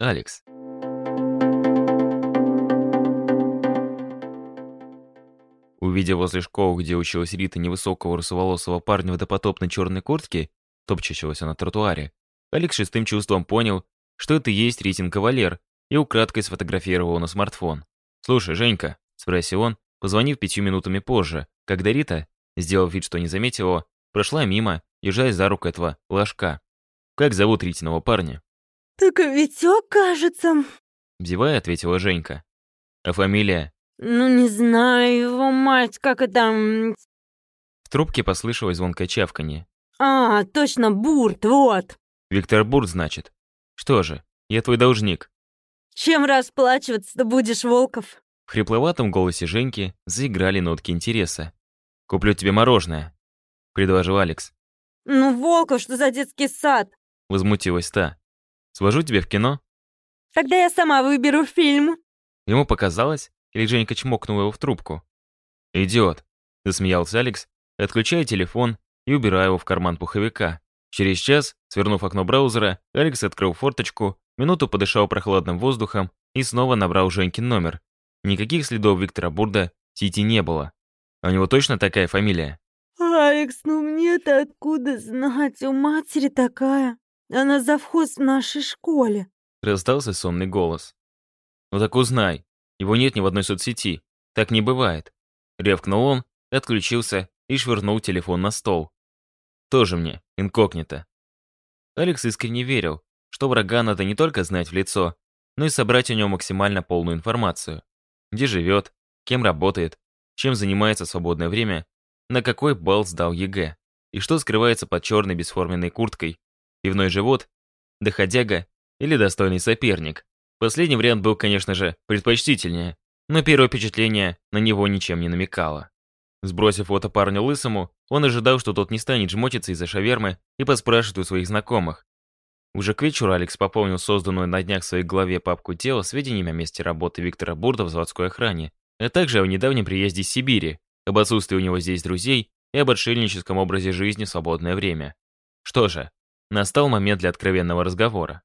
Алекс. Увидев возле школы, где училась Рита невысокого русоволосого парня в допотопной черной куртке, топчащегося на тротуаре, Алекс шестым чувством понял, что это и есть Ритин кавалер, и украдкой сфотографировал на смартфон. «Слушай, Женька», — спросил он, позвонив пятью минутами позже, когда Рита, сделав вид, что не заметила его, прошла мимо, езжая за руку этого ложка. «Как зовут Ритиного парня?» «Так Витек, кажется», — бзевая ответила Женька. «А фамилия?» «Ну, не знаю, его мать, как это...» В трубке послышалось звонкое чавканье. «А, точно, Бурт, вот!» «Виктор Бурт, значит? Что же, я твой должник». «Чем расплачиваться-то будешь, Волков?» В хрипловатом голосе Женьки заиграли нотки интереса. «Куплю тебе мороженое», — предложил Алекс. «Ну, Волков, что за детский сад?» — возмутилась та. «Свожу тебя в кино?» «Тогда я сама выберу фильм». Ему показалось, или Женька чмокнула его в трубку. «Идиот», — засмеялся Алекс, отключая телефон и убирая его в карман пуховика. Через час, свернув окно браузера, Алекс открыл форточку, минуту подышал прохладным воздухом и снова набрал Женькин номер. Никаких следов Виктора Бурда в сети не было. У него точно такая фамилия? «Алекс, ну мне-то откуда знать? У матери такая. Она завхоз в нашей школе». Раздался сонный голос. «Ну так узнай. Его нет ни в одной соцсети. Так не бывает». Ревкнул он, отключился и швырнул телефон на стол. Тоже мне, инкогнито. Алекс искренне верил, что врага надо не только знать в лицо, но и собрать о нем максимально полную информацию. Где живет, кем работает, чем занимается в свободное время, на какой балл сдал ЕГЭ, и что скрывается под черной бесформенной курткой, пивной живот, доходяга или достойный соперник. Последний вариант был, конечно же, предпочтительнее, но первое впечатление на него ничем не намекало. Сбросив фото парню лысому, он ожидал, что тот не станет жмотиться из-за шавермы и поспрашивает у своих знакомых. Уже к вечеру Алекс пополнил созданную на днях в своей голове папку тела сведениями о месте работы Виктора Бурда в заводской охране, а также о недавнем приезде из Сибири, об отсутствии у него здесь друзей и об отшельническом образе жизни в свободное время. Что же, настал момент для откровенного разговора.